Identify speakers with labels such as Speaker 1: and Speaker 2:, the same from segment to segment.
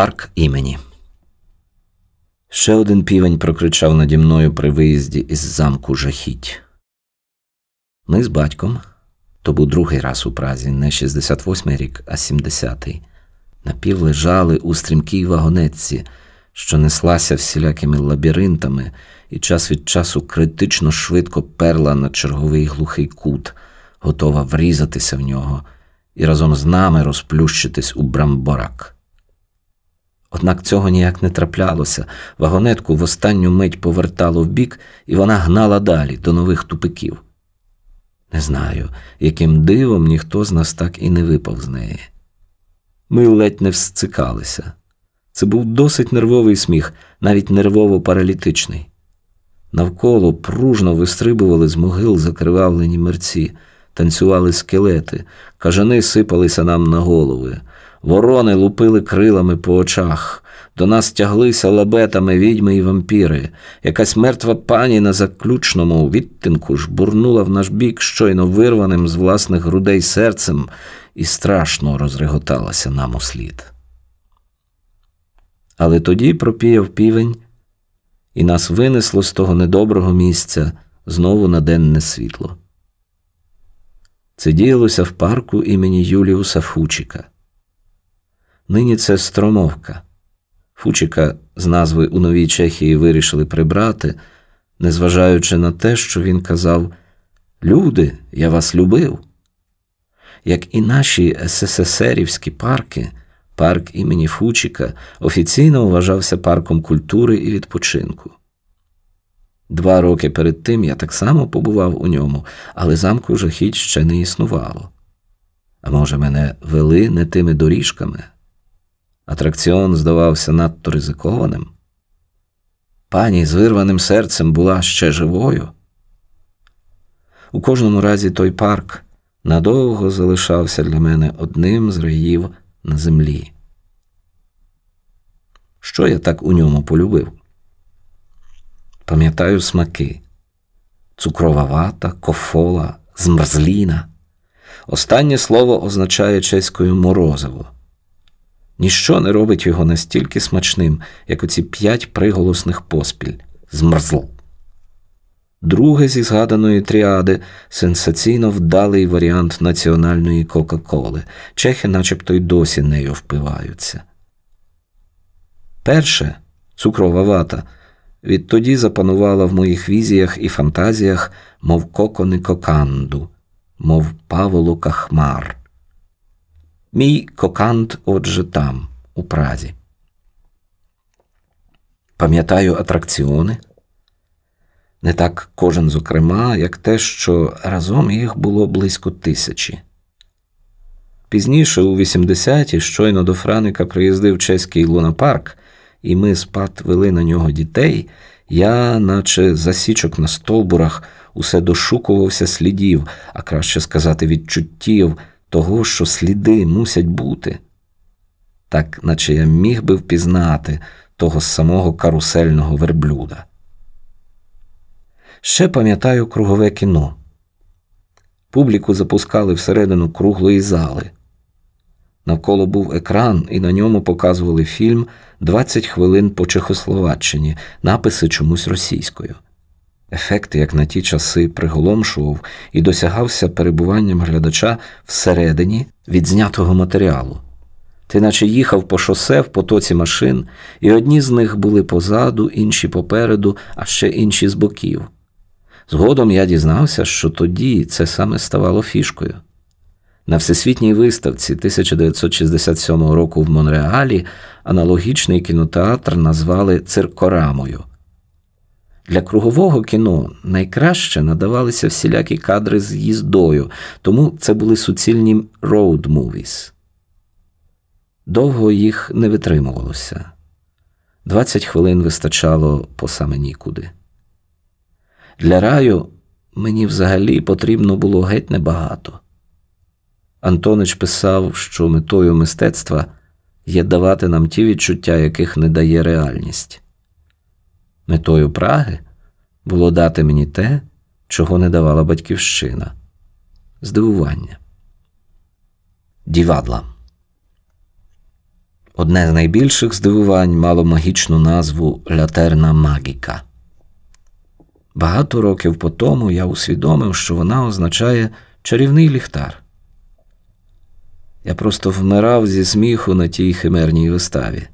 Speaker 1: Парк імені. Ще один півень прокричав наді мною при виїзді із замку жахіть. Ми з батьком, то був другий раз у Празі, не 68-й рік, а 70-й, напівлежали у стрімкій вагонетці, що неслася всілякими лабіринтами і час від часу критично швидко перла на черговий глухий кут, готова врізатися в нього і разом з нами розплющитись у брамборак. Однак цього ніяк не траплялося. Вагонетку в останню мить повертало вбік, і вона гнала далі до нових тупиків. Не знаю, яким дивом ніхто з нас так і не випав з неї. Ми ледь не всцикалися. Це був досить нервовий сміх, навіть нервово паралітичний. Навколо пружно вистрибували з могил закривавлені мерці, танцювали скелети, кажани сипалися нам на голови. Ворони лупили крилами по очах, до нас тяглися лабетами відьми і вампіри. Якась мертва пані на заключному відтинку жбурнула в наш бік щойно вирваним з власних грудей серцем і страшно розреготалася нам у слід. Але тоді пропіяв півень, і нас винесло з того недоброго місця знову на денне світло. Це діялося в парку імені Юліуса Фучика. Нині це Стромовка. Фучика з назви у Новій Чехії вирішили прибрати, незважаючи на те, що він казав Люди, я вас любив. Як і наші СССРівські парки, парк імені Фучика офіційно вважався парком культури і відпочинку. Два роки перед тим я так само побував у ньому, але замку жахіть ще не існувало. А може, мене вели не тими доріжками? Атракціон здавався надто ризикованим. Пані з вирваним серцем була ще живою. У кожному разі той парк надовго залишався для мене одним з раїв на землі. Що я так у ньому полюбив? Пам'ятаю смаки, цукрова вата, кофола, змерзліна. Останнє слово означає чеською морозиво. Ніщо не робить його настільки смачним, як оці п'ять приголосних поспіль змрзл. Друге зі згаданої тріади сенсаційно вдалий варіант національної Кока-Коли. Чехи начебто й досі нею впиваються. Перше цукрова вата відтоді запанувала в моїх візіях і фантазіях, мов кокони коканду, мов паволока хмар. Мій кокант, отже, там, у Празі. Пам'ятаю атракціони. Не так кожен, зокрема, як те, що разом їх було близько тисячі. Пізніше, у 80-ті, щойно до Франика приїздив чеський лунапарк, і ми спад вели на нього дітей, я, наче засічок на стовбурах, усе дошукувався слідів, а краще сказати, відчуттів того, що сліди мусять бути. Так, наче я міг би впізнати того самого карусельного верблюда. Ще пам'ятаю кругове кіно. Публіку запускали всередину круглої зали. Навколо був екран, і на ньому показували фільм «20 хвилин по Чехословаччині, написи чомусь російською. Ефект, як на ті часи, приголомшував і досягався перебуванням глядача всередині відзнятого матеріалу. Ти наче їхав по шосе в потоці машин, і одні з них були позаду, інші попереду, а ще інші з боків. Згодом я дізнався, що тоді це саме ставало фішкою. На всесвітній виставці 1967 року в Монреалі аналогічний кінотеатр назвали циркорамою. Для кругового кіно найкраще надавалися всілякі кадри з їздою, тому це були суцільні road movies. Довго їх не витримувалося. 20 хвилин вистачало по саме нікуди. Для раю мені взагалі потрібно було геть небагато. Антонич писав, що метою мистецтва є давати нам ті відчуття, яких не дає реальність. Метою Праги було дати мені те, чого не давала батьківщина здивування. Дівадла. Одне з найбільших здивувань мало магічну назву Лятерна Магіка. Багато років по тому я усвідомив, що вона означає чарівний ліхтар. Я просто вмирав зі сміху на тій химерній виставі.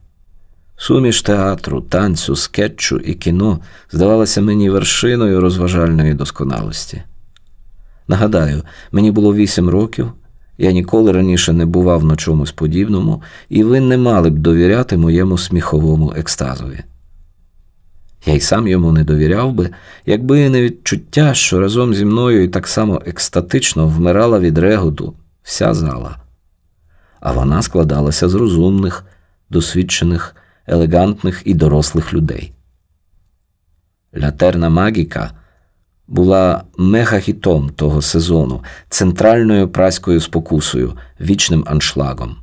Speaker 1: Суміш театру, танцю, скетчу і кіно здавалася мені вершиною розважальної досконалості. Нагадаю, мені було вісім років, я ніколи раніше не бував на чомусь подібному, і ви не мали б довіряти моєму сміховому екстазові. Я й сам йому не довіряв би, якби не відчуття, що разом зі мною і так само екстатично вмирала від реготу вся зала. А вона складалася з розумних, досвідчених, елегантних і дорослих людей. Лятерна магіка була мегахітом того сезону, центральною праською спокусою, вічним аншлагом.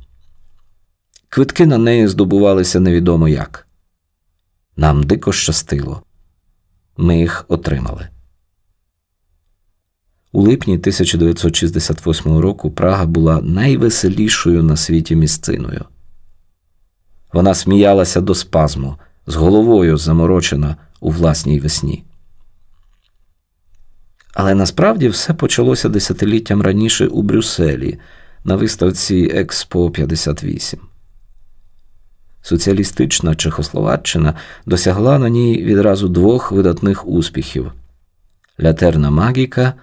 Speaker 1: Квитки на неї здобувалися невідомо як. Нам дико щастило. Ми їх отримали. У липні 1968 року Прага була найвеселішою на світі місциною. Вона сміялася до спазму, з головою заморочена у власній весні. Але насправді все почалося десятиліттям раніше у Брюсселі на виставці Експо 58. Соціалістична Чехословаччина досягла на ній відразу двох видатних успіхів Лятерна Магіка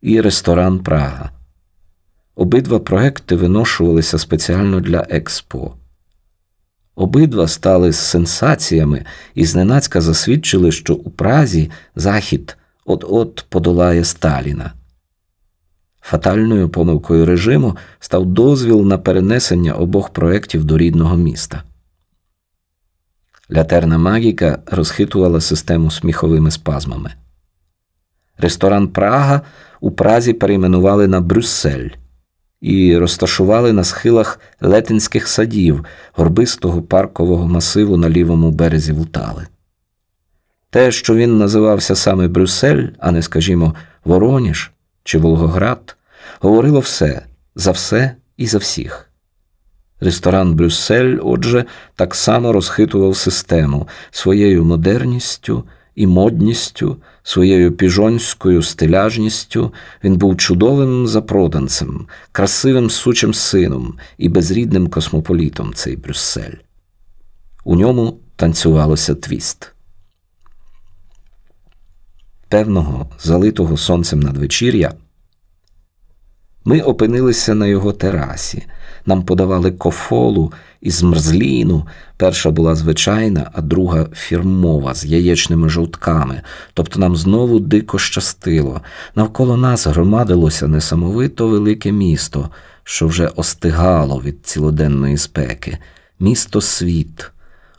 Speaker 1: і Ресторан Прага. Обидва проекти виношувалися спеціально для Експо. Обидва стали сенсаціями і зненацька засвідчили, що у Празі Захід от-от подолає Сталіна. Фатальною помилкою режиму став дозвіл на перенесення обох проєктів до рідного міста. Лятерна магіка розхитувала систему сміховими спазмами. Ресторан Прага у Празі перейменували на Брюссель і розташували на схилах летинських садів горбистого паркового масиву на лівому березі Вутали. Те, що він називався саме Брюссель, а не, скажімо, Вороніж чи Волгоград, говорило все за все і за всіх. Ресторан Брюссель, отже, так само розхитував систему своєю модерністю і модністю, своєю піжонською стиляжністю, він був чудовим запроданцем, красивим сучим сином і безрідним космополітом цей Брюссель. У ньому танцювалося твіст. Певного залитого сонцем надвечір'я ми опинилися на його терасі. Нам подавали кофолу із мрзліну. Перша була звичайна, а друга фірмова з яєчними жовтками. Тобто нам знову дико щастило. Навколо нас громадилося несамовито велике місто, що вже остигало від цілоденної спеки. Місто світ,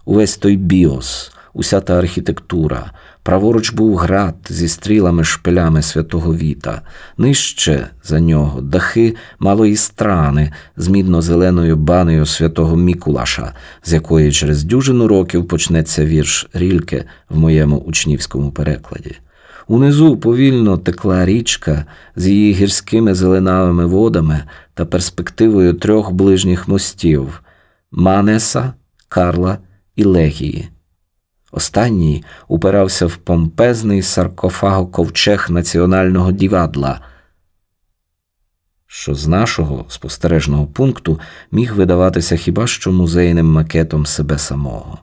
Speaker 1: увесь той біос, уся та архітектура. Праворуч був град зі стрілами шпилями святого Віта, нижче за нього дахи малої страни з мідно-зеленою банею святого Мікулаша, з якої через дюжину років почнеться вірш Рільке в моєму учнівському перекладі. Унизу повільно текла річка з її гірськими зеленавими водами та перспективою трьох ближніх мостів Манеса, Карла і Легії. Останній упирався в помпезний саркофаго-ковчег національного дівадла, що з нашого спостережного пункту міг видаватися хіба що музейним макетом себе самого.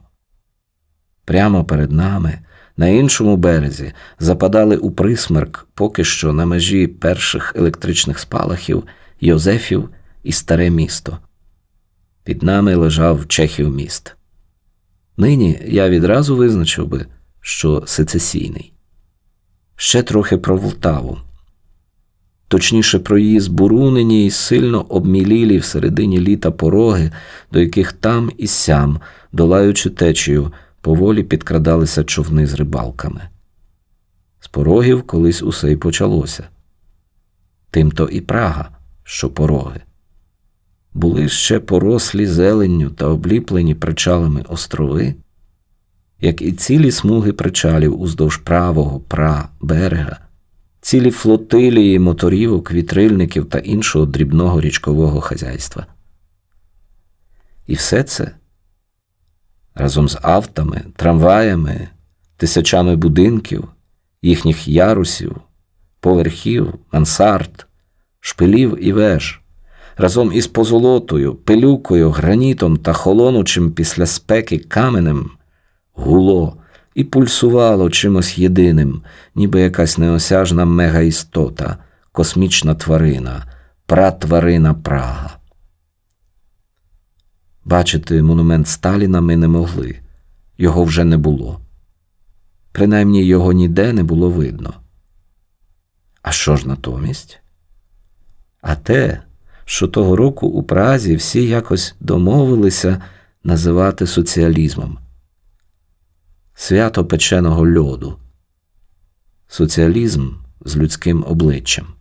Speaker 1: Прямо перед нами, на іншому березі, западали у присмерк поки що на межі перших електричних спалахів Йозефів і старе місто. Під нами лежав Чехів міст. Нині я відразу визначив би, що сецесійний. Ще трохи про Волтаву, точніше про її збурунені і сильно обмілілі в середині літа пороги, до яких там і сям, долаючи течію, поволі підкрадалися човни з рибалками. З порогів колись усе й почалося. Тимто і Прага, що пороги були ще порослі зеленню та обліплені причалами острови, як і цілі смуги причалів уздовж правого пра берега, цілі флотилії моторівок, вітрильників та іншого дрібного річкового хазяйства. І все це разом з автами, трамваями, тисячами будинків, їхніх ярусів, поверхів, мансард, шпилів і веж, разом із позолотою, пилюкою, гранітом та холонучим після спеки каменем гуло і пульсувало чимось єдиним, ніби якась неосяжна мегаістота, космічна тварина, пратварина Прага. Бачити монумент Сталіна ми не могли, його вже не було. Принаймні його ніде не було видно. А що ж натомість? А те, що того року у Празі всі якось домовилися називати соціалізмом свято печеного льоду, соціалізм з людським обличчям.